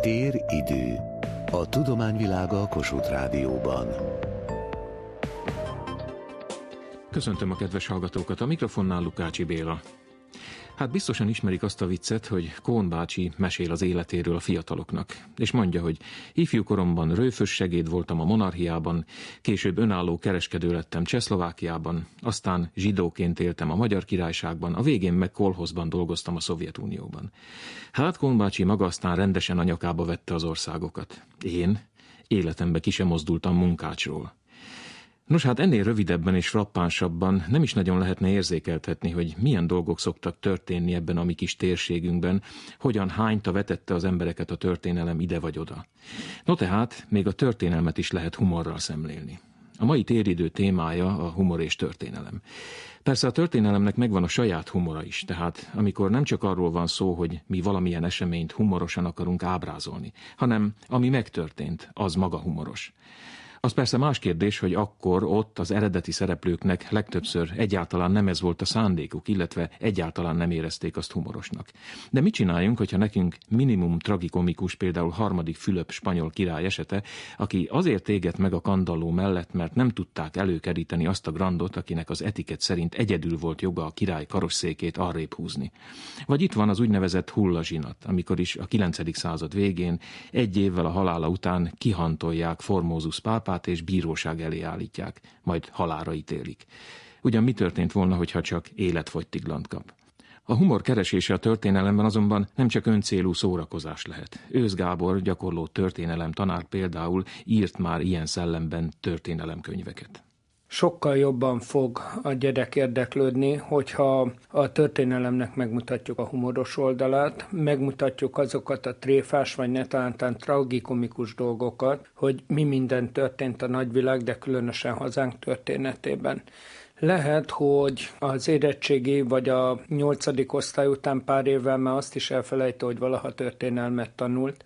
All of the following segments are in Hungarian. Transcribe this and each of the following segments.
Tér-idő. A tudományvilága a Kossuth Rádióban. Köszöntöm a kedves hallgatókat, a mikrofonnál Lukácsi Béla. Hát biztosan ismerik azt a viccet, hogy Kón bácsi mesél az életéről a fiataloknak, és mondja, hogy ifjú koromban rőfös segéd voltam a monarchiában, később önálló kereskedő lettem Csehszlovákiában, aztán zsidóként éltem a Magyar Királyságban, a végén meg kolhozban dolgoztam a Szovjetunióban. Hát Kón bácsi maga aztán rendesen a nyakába vette az országokat. Én életembe ki sem mozdultam munkácsról. Nos hát ennél rövidebben és frappánsabban nem is nagyon lehetne érzékeltetni, hogy milyen dolgok szoktak történni ebben a mi kis térségünkben, hogyan hányta vetette az embereket a történelem ide vagy oda. No tehát, még a történelmet is lehet humorral szemlélni. A mai téridő témája a humor és történelem. Persze a történelemnek megvan a saját humora is, tehát amikor nem csak arról van szó, hogy mi valamilyen eseményt humorosan akarunk ábrázolni, hanem ami megtörtént, az maga humoros. Az persze más kérdés, hogy akkor ott az eredeti szereplőknek legtöbbször egyáltalán nem ez volt a szándékuk, illetve egyáltalán nem érezték azt humorosnak. De mit csináljunk, hogyha nekünk minimum tragikomikus például harmadik Fülöp spanyol király esete, aki azért éget meg a kandalló mellett, mert nem tudták előkeríteni azt a grandot, akinek az etiket szerint egyedül volt joga a király karosszékét arrébb húzni. Vagy itt van az úgynevezett hullazsinat, amikor is a 9. század végén, egy évvel a halála után kihantolják Formózus pápát, pápát és bíróság elé állítják, majd halára ítélik. Ugyan mi történt volna, hogyha csak életfogytiglant kap? A humor keresése a történelemben azonban nem csak öncélú szórakozás lehet. Ősz Gábor, gyakorló történelem tanár például írt már ilyen szellemben történelemkönyveket sokkal jobban fog a gyerek érdeklődni, hogyha a történelemnek megmutatjuk a humoros oldalát, megmutatjuk azokat a tréfás vagy netalántán tragikomikus dolgokat, hogy mi minden történt a nagyvilág, de különösen hazánk történetében. Lehet, hogy az érettségi vagy a nyolcadik osztály után pár évvel már azt is elfelejti, hogy valaha történelmet tanult,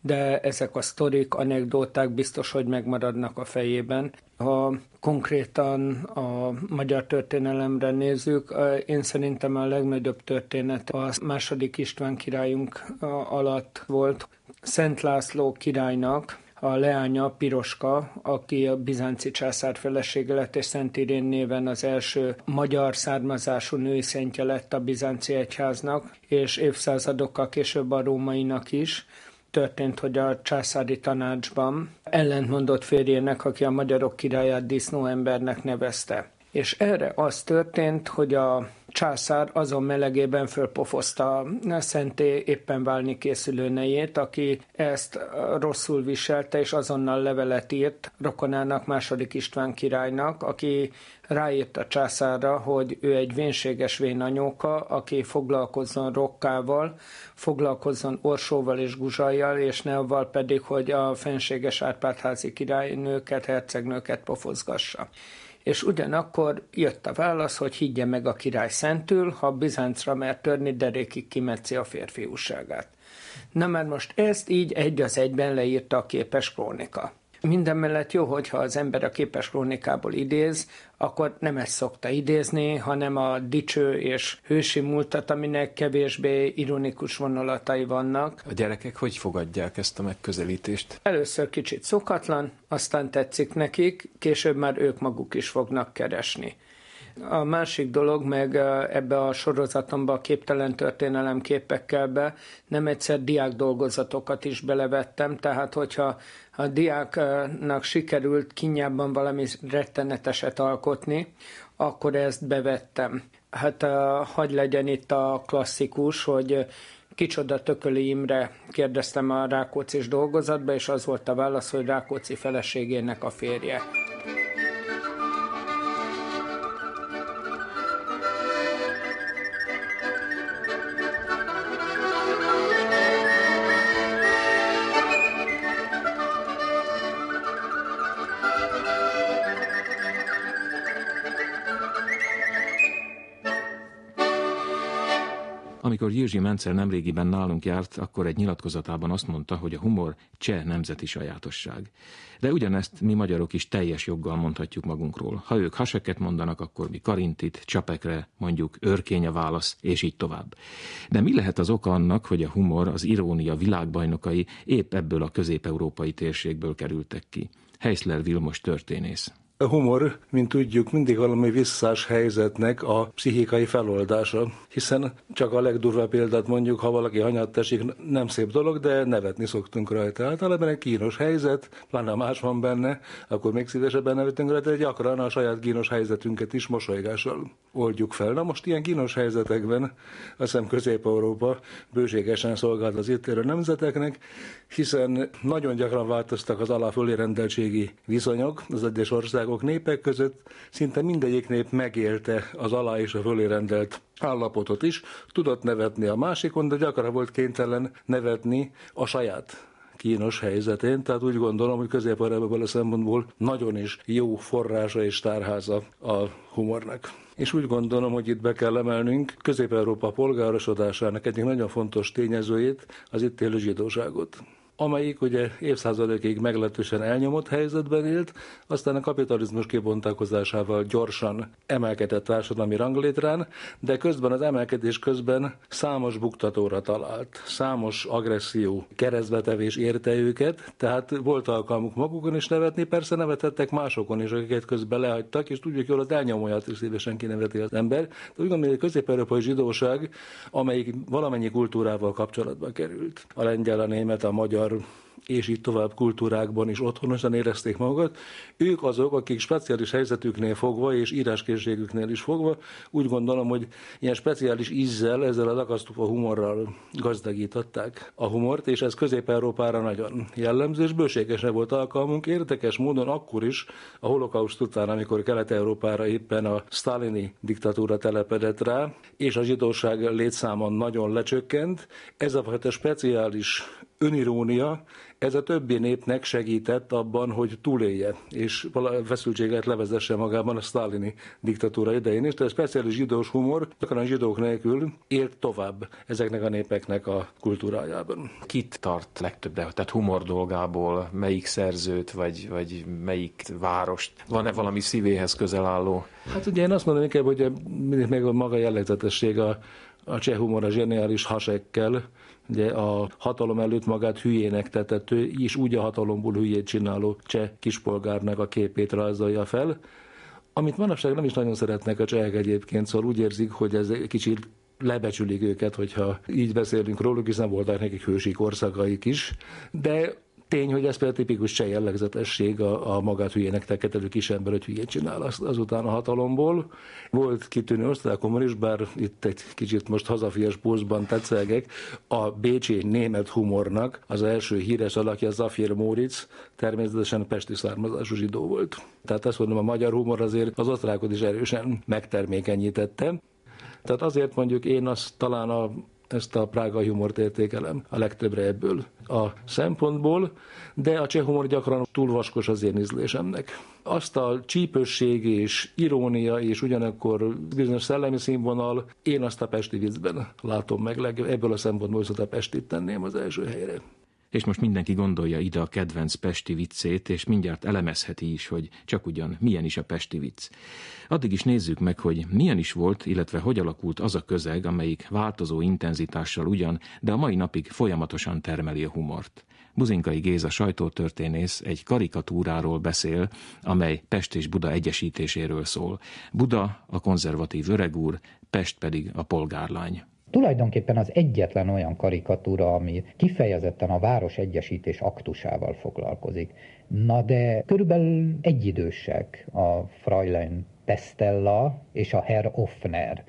de ezek a sztorik, anekdóták biztos, hogy megmaradnak a fejében. Ha konkrétan a magyar történelemre nézzük, én szerintem a legnagyobb történet a második István királyunk alatt volt. Szent László királynak a leánya Piroska, aki a bizánci császár felesége lett, és Szent Irén néven az első magyar származású női szentje lett a bizánci egyháznak, és évszázadokkal később a rómainak is történt, hogy a császári tanácsban ellentmondott férjének, aki a magyarok királyát disznóembernek nevezte. És erre az történt, hogy a császár azon melegében fölpofozta szenté éppen válni készülő nejét, aki ezt rosszul viselte, és azonnal levelet írt rokonának, második István királynak, aki ráírt a császárra, hogy ő egy vénséges vénanyóka, aki foglalkozzon rokkával, foglalkozzon orsóval és guzsajjal, és ne avval pedig, hogy a fenséges Árpádházi királynőket, hercegnőket pofozgassa és ugyanakkor jött a válasz, hogy higgye meg a király szentül, ha Bizáncra mer törni, derékig kimetszi a férfiúságát. Na mert most ezt így egy az egyben leírta a képes krónika. Minden mellett jó, hogyha az ember a képes krónikából idéz, akkor nem ezt szokta idézni, hanem a dicső és hősi múltat, aminek kevésbé ironikus vonalatai vannak. A gyerekek hogy fogadják ezt a megközelítést? Először kicsit szokatlan, aztán tetszik nekik, később már ők maguk is fognak keresni. A másik dolog, meg ebbe a sorozatomba a képtelen történelem képekkel be, nem egyszer diák dolgozatokat is belevettem, tehát hogyha a diáknak sikerült kinyában valami retteneteset alkotni, akkor ezt bevettem. Hát hagy legyen itt a klasszikus, hogy kicsoda Tököli Imre kérdeztem a Rákóczi dolgozatba, és az volt a válasz, hogy Rákóczi feleségének a férje. Jirzsi Mencer nemrégiben nálunk járt, akkor egy nyilatkozatában azt mondta, hogy a humor cseh nemzeti sajátosság. De ugyanezt mi magyarok is teljes joggal mondhatjuk magunkról. Ha ők haseket mondanak, akkor mi karintit, csapekre, mondjuk őrkény a válasz, és így tovább. De mi lehet az oka annak, hogy a humor, az irónia világbajnokai épp ebből a közép-európai térségből kerültek ki? Heiszler Vilmos történész. A humor, mint tudjuk, mindig valami visszás helyzetnek a pszichikai feloldása, hiszen csak a legdurvább példát mondjuk, ha valaki hanyat teszik, nem szép dolog, de nevetni szoktunk rajta. Általában egy kínos helyzet, pláne más van benne, akkor még szívesebben nevetünk rajta, de gyakran a saját kínos helyzetünket is mosolygással oldjuk fel. Na most ilyen kínos helyzetekben, azt hiszem Közép-Európa bőségesen szolgált az itt érő nemzeteknek, hiszen nagyon gyakran változtak az alá rendeltségi viszonyok az egyes országok országok, népek között szinte mindegyik nép megélte az alá és a fölé rendelt állapotot is, tudott nevetni a másikon, de gyakran volt kénytelen nevetni a saját kínos helyzetén, tehát úgy gondolom, hogy közép a szempontból nagyon is jó forrása és tárháza a humornak. És úgy gondolom, hogy itt be kell emelnünk Közép-Európa polgárosodásának egyik nagyon fontos tényezőjét, az itt élő zsidóságot amelyik ugye évszázadokig meglehetősen elnyomott helyzetben élt, aztán a kapitalizmus kibontakozásával gyorsan emelkedett társadalmi ranglétrán, de közben az emelkedés közben számos buktatóra talált, számos agresszió, keresztbetevés érte őket, tehát volt alkalmuk magukon is nevetni, persze nevetettek másokon is, akiket közben lehagytak, és tudjuk jól, az elnyomóját is szívesen kineveti az ember. De úgy gondolom, hogy a közép-európai zsidóság, amelyik valamennyi kultúrával kapcsolatba került, a lengyel, a német, a magyar, magyar és így tovább kultúrákban is otthonosan érezték magukat. Ők azok, akik speciális helyzetüknél fogva és íráskészségüknél is fogva úgy gondolom, hogy ilyen speciális ízzel, ezzel az akasztófa humorral gazdagították a humort, és ez Közép-Európára nagyon jellemző, és bőségesen volt alkalmunk, érdekes módon akkor is, a holokauszt után, amikor Kelet-Európára éppen a sztálini diktatúra telepedett rá, és a zsidóság létszáma nagyon lecsökkent, ez a fajta speciális önirónia, ez a többi népnek segített abban, hogy túlélje, és feszültséget levezesse magában a sztálini diktatúra idején is. Tehát speciális zsidós humor, a zsidók nélkül élt tovább ezeknek a népeknek a kultúrájában. Kit tart legtöbbre, tehát humor dolgából, melyik szerzőt, vagy, vagy melyik várost? Van-e valami szívéhez közel álló? Hát ugye én azt mondom inkább, hogy mindig meg a maga jellegzetesség a, a cseh humor a zseniális hasekkel, Ugye a hatalom előtt magát hülyének tetető, és úgy a hatalomból hülyét csináló cseh kispolgárnak a képét rajzolja fel, amit manapság nem is nagyon szeretnek a csehek egyébként, szóval úgy érzik, hogy ez egy kicsit lebecsülik őket, hogyha így beszélünk róluk, hiszen voltak nekik hősi korszakaik is, de Tény, hogy ez például tipikus cseh jellegzetesség a, a magát hülyének teketelő kisember, hogy hülyét csinál az, azután a hatalomból. Volt kitűnő osztálykomor is, bár itt egy kicsit most hazafias pózban tetszelgek, a bécsi német humornak az első híres alakja Zafir Móric, természetesen pesti származású zsidó volt. Tehát ezt mondom, a magyar humor azért az osztrákot is erősen megtermékenyítette. Tehát azért mondjuk én azt talán a ezt a prágai humort értékelem a legtöbbre ebből a szempontból, de a cseh humor gyakran túl vaskos az én ízlésemnek. Azt a csípősség és irónia és ugyanakkor bizonyos szellemi színvonal, én azt a pesti viccben látom meg, ebből a szempontból szóval a pestit tenném az első helyre és most mindenki gondolja ide a kedvenc pesti viccét, és mindjárt elemezheti is, hogy csak ugyan milyen is a pesti vicc. Addig is nézzük meg, hogy milyen is volt, illetve hogy alakult az a közeg, amelyik változó intenzitással ugyan, de a mai napig folyamatosan termeli a humort. Buzinkai Géza sajtótörténész egy karikatúráról beszél, amely Pest és Buda egyesítéséről szól. Buda a konzervatív öregúr, Pest pedig a polgárlány. Tulajdonképpen az egyetlen olyan karikatúra, ami kifejezetten a város egyesítés aktusával foglalkozik. Na de körülbelül egyidősek a Fräulein Pestella és a Herr Offner.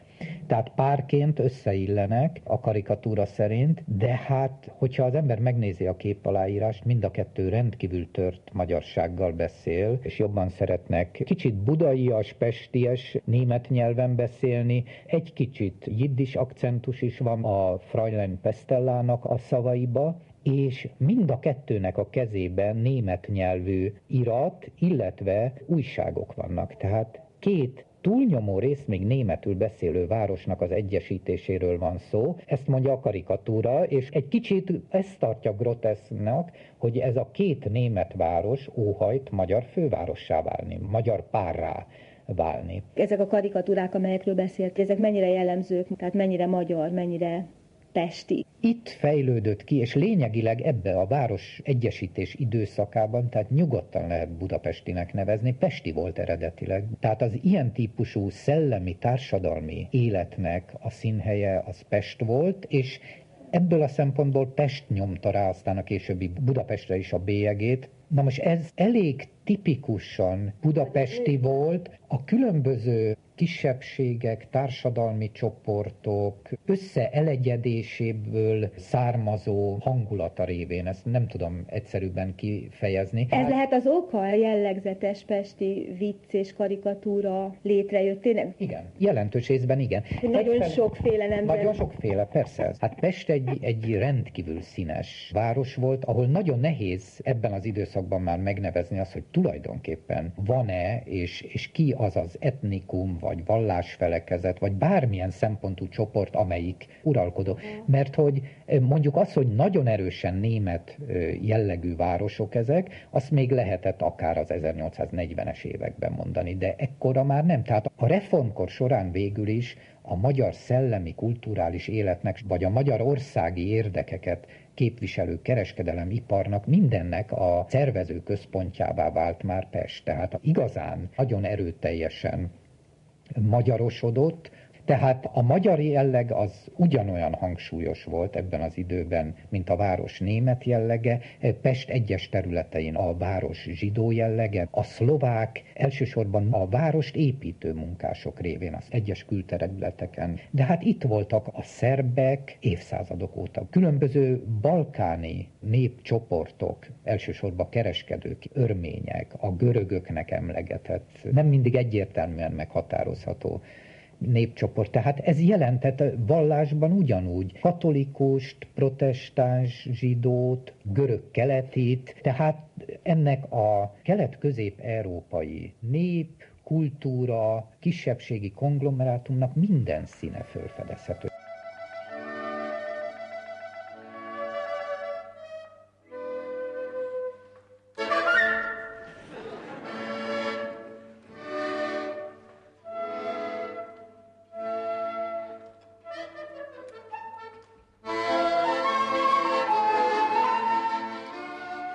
Tehát párként összeillenek a karikatúra szerint, de hát, hogyha az ember megnézi a képaláírást, mind a kettő rendkívül tört magyarsággal beszél, és jobban szeretnek kicsit budaias, pesties német nyelven beszélni, egy kicsit jiddis akcentus is van a Fräulein Pestellának a szavaiba, és mind a kettőnek a kezében német nyelvű irat, illetve újságok vannak. Tehát két túlnyomó rész még németül beszélő városnak az egyesítéséről van szó. Ezt mondja a karikatúra, és egy kicsit ezt tartja grotesznak, hogy ez a két német város óhajt magyar fővárossá válni, magyar párrá válni. Ezek a karikatúrák, amelyekről beszélt, ezek mennyire jellemzők, tehát mennyire magyar, mennyire pesti. Itt fejlődött ki, és lényegileg ebbe a város egyesítés időszakában, tehát nyugodtan lehet Budapestinek nevezni, Pesti volt eredetileg. Tehát az ilyen típusú szellemi, társadalmi életnek a színhelye az Pest volt, és ebből a szempontból Pest nyomta rá aztán a későbbi Budapestre is a bélyegét. Na most ez elég tipikusan budapesti volt, a különböző kisebbségek, társadalmi csoportok összeelegyedéséből származó hangulata révén. Ezt nem tudom egyszerűbben kifejezni. Ez lehet az oka a jellegzetes pesti vicc és karikatúra létrejöttének? Igen, jelentős részben igen. Nagyon Egyfel... sokféle nem. Nagyon sokféle, persze. Hát Pest egy, egy rendkívül színes város volt, ahol nagyon nehéz ebben az időszakban már megnevezni azt, hogy tulajdonképpen van-e, és, és ki az az etnikum, vagy vallásfelekezet, vagy bármilyen szempontú csoport, amelyik uralkodó. Mert hogy mondjuk az, hogy nagyon erősen német jellegű városok ezek, azt még lehetett akár az 1840-es években mondani, de ekkora már nem. Tehát a reformkor során végül is a magyar szellemi, kulturális életnek, vagy a magyar országi érdekeket képviselő kereskedelemiparnak mindennek a szervező központjává vált már Pest. Tehát igazán nagyon erőteljesen magyarosodott, tehát a magyar jelleg az ugyanolyan hangsúlyos volt ebben az időben, mint a város német jellege, Pest egyes területein a város zsidó jellege, a szlovák elsősorban a várost építő munkások révén az egyes külterületeken. De hát itt voltak a szerbek évszázadok óta. Különböző balkáni népcsoportok, elsősorban kereskedők, örmények, a görögöknek emlegetett, nem mindig egyértelműen meghatározható népcsoport. Tehát ez jelentett vallásban ugyanúgy katolikust, protestáns zsidót, görög keletit, tehát ennek a kelet-közép-európai nép, kultúra, kisebbségi konglomerátumnak minden színe felfedezhető.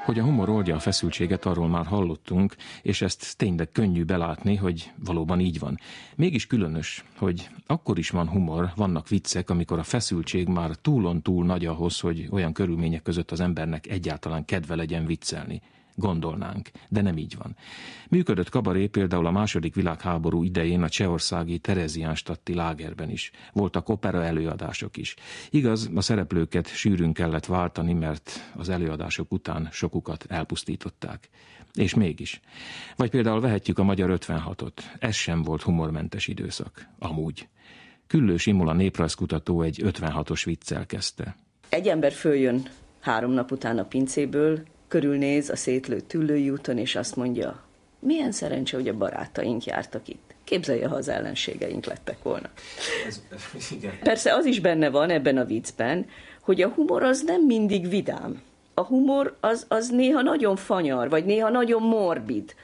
Hogy a humor oldja a feszültséget, arról már hallottunk, és ezt tényleg könnyű belátni, hogy valóban így van. Mégis különös, hogy akkor is van humor, vannak viccek, amikor a feszültség már túlon túl nagy ahhoz, hogy olyan körülmények között az embernek egyáltalán kedve legyen viccelni gondolnánk, de nem így van. Működött kabaré például a második világháború idején a csehországi Tereziánstatti lágerben is. Voltak opera előadások is. Igaz, a szereplőket sűrűn kellett váltani, mert az előadások után sokukat elpusztították. És mégis. Vagy például vehetjük a Magyar 56-ot. Ez sem volt humormentes időszak. Amúgy. Küllős Imula néprajzkutató egy 56-os viccel kezdte. Egy ember följön három nap után a pincéből, körülnéz a szétlőtt tüllői úton, és azt mondja, milyen szerencse, hogy a barátaink jártak itt. Képzelje, ha az ellenségeink lettek volna. Ez, igen. Persze az is benne van ebben a viccben, hogy a humor az nem mindig vidám. A humor az, az néha nagyon fanyar, vagy néha nagyon morbid.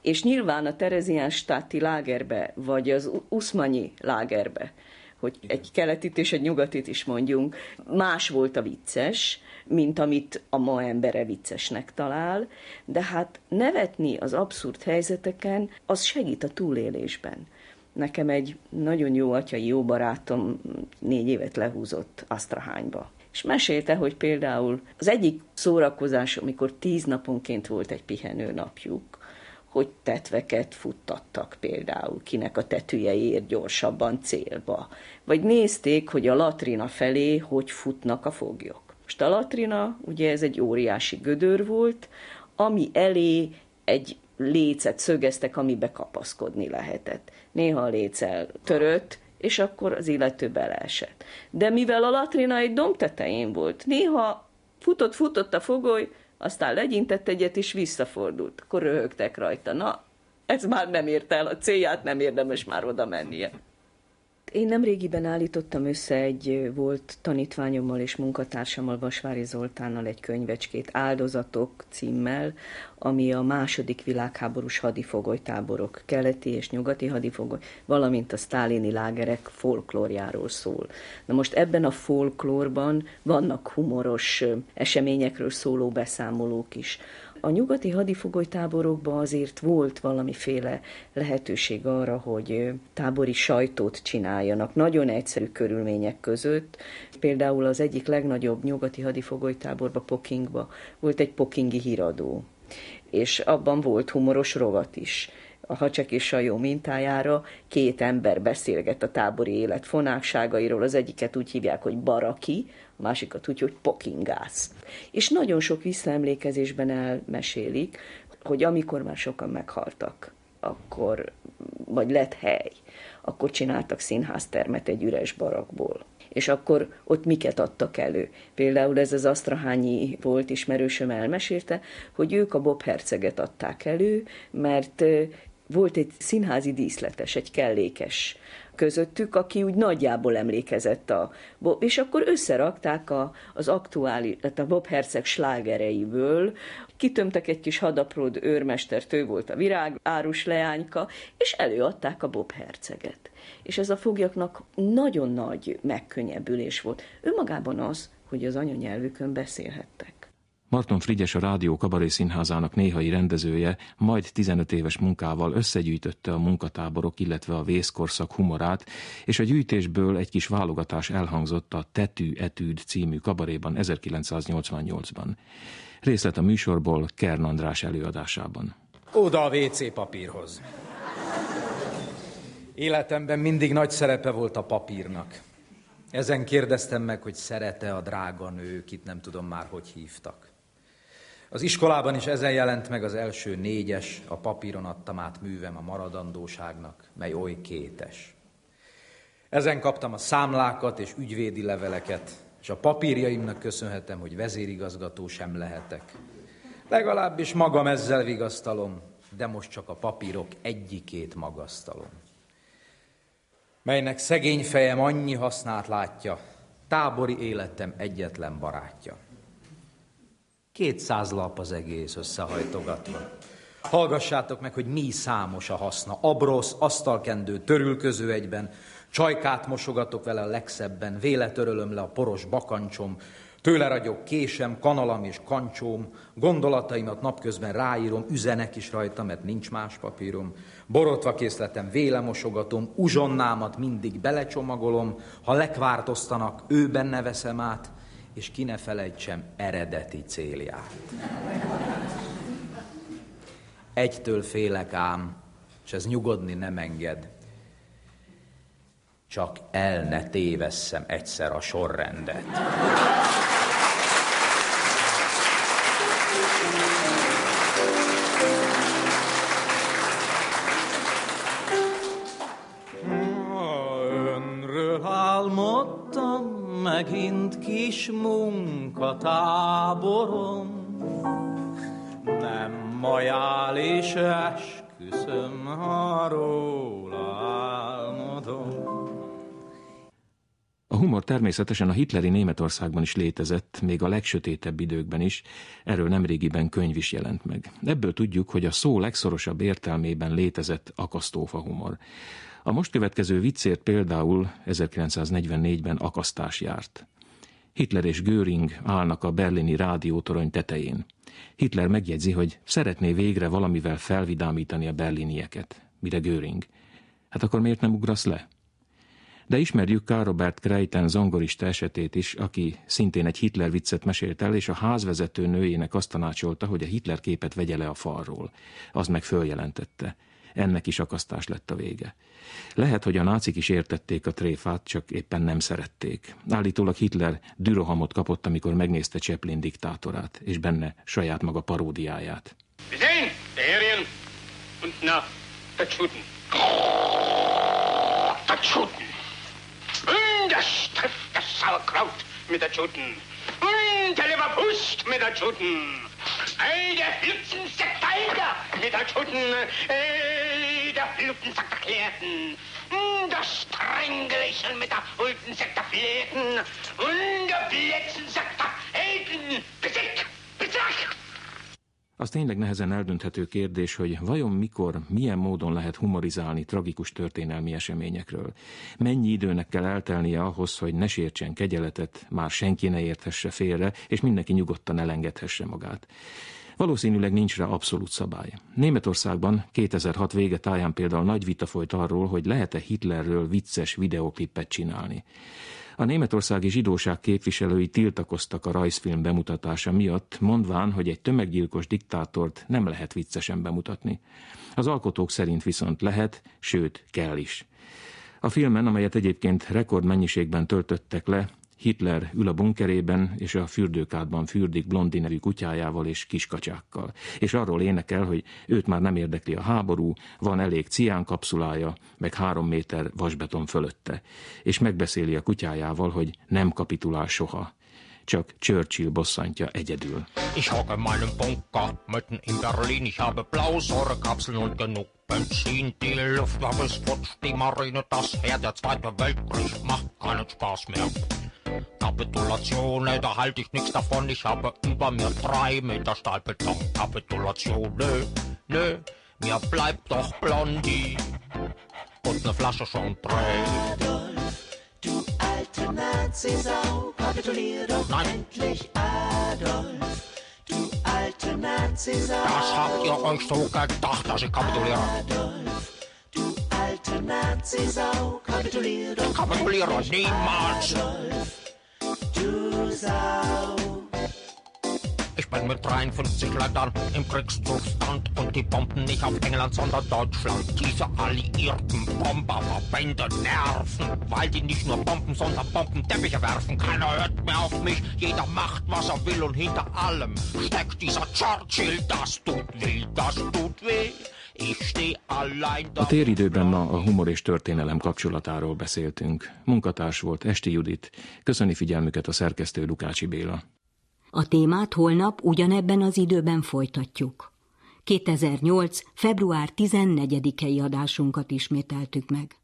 És nyilván a Terezián státi lágerbe, vagy az Uszmanyi lágerbe, hogy egy keletit és egy nyugatit is mondjunk, más volt a vicces, mint amit a ma embere viccesnek talál, de hát nevetni az abszurd helyzeteken, az segít a túlélésben. Nekem egy nagyon jó atyai jó barátom négy évet lehúzott Asztrahányba. És mesélte, hogy például az egyik szórakozás, amikor tíz naponként volt egy pihenő napjuk, hogy tetveket futtattak például, kinek a tetője ér gyorsabban célba. Vagy nézték, hogy a latrina felé hogy futnak a foglyok. Most a latrina, ugye ez egy óriási gödör volt, ami elé egy lécet szögeztek, amibe kapaszkodni lehetett. Néha a lécel törött, és akkor az illető beleesett. De mivel a latrina egy domb tetején volt, néha futott-futott a fogoly, aztán legyintett egyet, és visszafordult. Akkor röhögtek rajta. Na, ez már nem ért el a célját, nem érdemes már oda mennie. Én nem régiben állítottam össze egy volt tanítványommal és munkatársammal, Vasvári Zoltánnal egy könyvecskét Áldozatok címmel, ami a második világháborús hadifogolytáborok, keleti és nyugati hadifogoly, valamint a sztálini lágerek folklórjáról szól. Na most ebben a folklórban vannak humoros eseményekről szóló beszámolók is. A nyugati hadifogolytáborokban azért volt valamiféle lehetőség arra, hogy tábori sajtót csináljanak, nagyon egyszerű körülmények között. Például az egyik legnagyobb nyugati hadifogolytáborba, Pokingba volt egy pokingi híradó, és abban volt humoros rovat is. A hacsek és sajó mintájára két ember beszélget a tábori élet fonákságairól, az egyiket úgy hívják, hogy Baraki, másikat úgy, hogy Pokingász. És nagyon sok visszaemlékezésben elmesélik, hogy amikor már sokan meghaltak, akkor, vagy lett hely, akkor csináltak színháztermet egy üres barakból és akkor ott miket adtak elő. Például ez az asztrahányi volt ismerősöm elmesélte, hogy ők a Bob Herceget adták elő, mert volt egy színházi díszletes, egy kellékes közöttük, aki úgy nagyjából emlékezett a Bob, és akkor összerakták a, az aktuális, tehát a Bob Herceg slágereiből, kitömtek egy kis hadapród őrmestert, ő volt a virág, árus leányka, és előadták a Bob Herceget. És ez a foglyaknak nagyon nagy megkönnyebbülés volt. Önmagában az, hogy az anyanyelvükön beszélhettek. Marton Frigyes a Rádió Kabaré Színházának néhai rendezője majd 15 éves munkával összegyűjtötte a munkatáborok, illetve a vészkorszak humorát, és a gyűjtésből egy kis válogatás elhangzott a Tetű Etűd című kabaréban 1988-ban. Részlet a műsorból Kern András előadásában. Oda a WC papírhoz. Életemben mindig nagy szerepe volt a papírnak. Ezen kérdeztem meg, hogy szerete a drága nő, kit nem tudom már, hogy hívtak. Az iskolában is ezen jelent meg az első négyes, a papíron adtam át művem a maradandóságnak, mely oly kétes. Ezen kaptam a számlákat és ügyvédi leveleket, és a papírjaimnak köszönhetem, hogy vezérigazgató sem lehetek. Legalábbis magam ezzel vigasztalom, de most csak a papírok egyikét magasztalom. Melynek szegény fejem annyi hasznát látja, tábori életem egyetlen barátja. Kétszáz lap az egész összehajtogatva. Hallgassátok meg, hogy mi számos a haszna. Abrosz, asztalkendő, törülköző egyben, csajkát mosogatok vele a legszebben, véle törölöm le a poros bakancsom, tőle ragyog késem, kanalam és kancsóm, gondolataimat napközben ráírom, üzenek is rajta, mert nincs más papírom, borotva készletem, véle mosogatom, uzsonnámat mindig belecsomagolom, ha lekvártoztanak, ő benne veszem át, és ki ne felejtsem eredeti célját. Egytől félek ám, és ez nyugodni nem enged. Csak el ne tévesszem egyszer a sorrendet. Kis munkatáborom. Nem majál és esküszöm, ha róla álmodom. A humor természetesen a hitleri Németországban is létezett, még a legsötétebb időkben is, erről nemrégiben könyv is jelent meg. Ebből tudjuk, hogy a szó legszorosabb értelmében létezett akasztófa humor. A most következő viccért például 1944-ben akasztás járt. Hitler és Göring állnak a berlini rádiótorony tetején. Hitler megjegyzi, hogy szeretné végre valamivel felvidámítani a berlinieket. Mire Göring? Hát akkor miért nem ugrasz le? De ismerjük Karl Robert Kreiten zongorista esetét is, aki szintén egy Hitler viccet mesélt el, és a házvezető nőjének azt tanácsolta, hogy a Hitler képet vegye le a falról. Az meg följelentette. Ennek is akasztás lett a vége. Lehet, hogy a nácik is értették a tréfát, csak éppen nem szerették. Állítólag Hitler dürohamot kapott, amikor megnézte Chaplin diktátorát, és benne saját maga paródiáját. Sehen, der Herien, und na, das Schuten. Das Schuten. Und das trifft Sauerkraut mit der Schuten. Und der Leberwurst mit der Schuten. Ei, der Hützensektor mit der Schuten. Äh, Fluten sagt erklärten. Das strenge Lächeln mit der der Fleten. Und der Blitzen sagt der Helden. Besick, besick! Az tényleg nehezen eldönthető kérdés, hogy vajon mikor, milyen módon lehet humorizálni tragikus történelmi eseményekről. Mennyi időnek kell eltelnie ahhoz, hogy ne sértsen kegyeletet, már senki ne érthesse félre, és mindenki nyugodtan elengedhesse magát. Valószínűleg nincs rá abszolút szabály. Németországban 2006 vége táján például nagy vita folyt arról, hogy lehet-e Hitlerről vicces videoklippet csinálni. A németországi zsidóság képviselői tiltakoztak a rajzfilm bemutatása miatt, mondván, hogy egy tömeggyilkos diktátort nem lehet viccesen bemutatni. Az alkotók szerint viszont lehet, sőt kell is. A filmen, amelyet egyébként rekordmennyiségben töltöttek le, Hitler ül a bunkerében, és a fürdőkádban fürdik Blondi nevű kutyájával és kiskacsákkal. És arról énekel, hogy őt már nem érdekli a háború, van elég ciánkapszulája, meg három méter vasbeton fölötte. És megbeszéli a kutyájával, hogy nem kapitulál soha. Csak Churchill bosszantja egyedül. Ich hocke meinen Bunker mitten in Berlin. Ich habe Blausäurekapseln und genug Benzin. Die Luftwaffe ist futsch, die Marine, das Heer. Der Zweite Weltkrieg macht keinen Spaß mehr. Kapitulation, da halte ich nichts davon. Ich habe über mir drei Meter Stahlbeton. Kapitulation, nö, nö, mir bleibt doch Blondie und ne Flasche schon. Adolf, du alte Nazisau, kapitulier doch Nein. endlich, Adolf. Du alte Nazisau. Das habt ihr euch so gedacht, dass ich kapituliere. Adolf, du alte Nazisau, kapitulier doch Ich kapituliere niemals. Adolf, Bin mit 53 Ländern im Kriegszustand und die bomben nicht auf England, sondern Deutschland. Diese alliierten Bomberverbände nerven, weil die nicht nur Bomben, sondern Bombenteppiche werfen. Keiner hört mehr auf mich, jeder macht, was er will und hinter allem steckt dieser Churchill. Das tut weh, das tut weh. A téridőben ma a humor és történelem kapcsolatáról beszéltünk. Munkatárs volt Esti Judit. Köszöni figyelmüket a szerkesztő Lukácsi Béla. A témát holnap ugyanebben az időben folytatjuk. 2008. február 14-i adásunkat ismételtük meg.